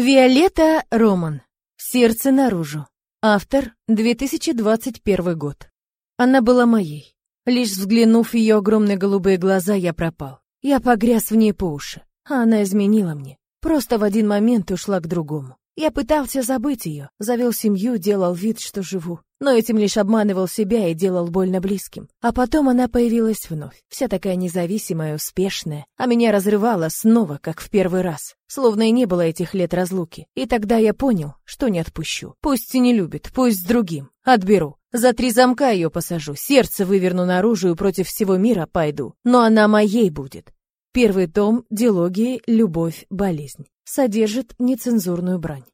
Виолетта Роман. Сердце наружу. Автор 2021 год. Она была моей. Лишь взглянув в ее огромные голубые глаза, я пропал. Я погряз в ней по уши. А она изменила мне. Просто в один момент ушла к другому. Я пытался забыть ее, завел семью, делал вид, что живу. Но этим лишь обманывал себя и делал больно близким. А потом она появилась вновь, вся такая независимая, успешная, а меня разрывала снова, как в первый раз. Словно и не было этих лет разлуки. И тогда я понял, что не отпущу. Пусть и не любит, пусть с другим. Отберу. За три замка ее посажу, сердце выверну наружу и против всего мира пойду. Но она моей будет. Первый том «Дилогии. Любовь. Болезнь» содержит нецензурную брань.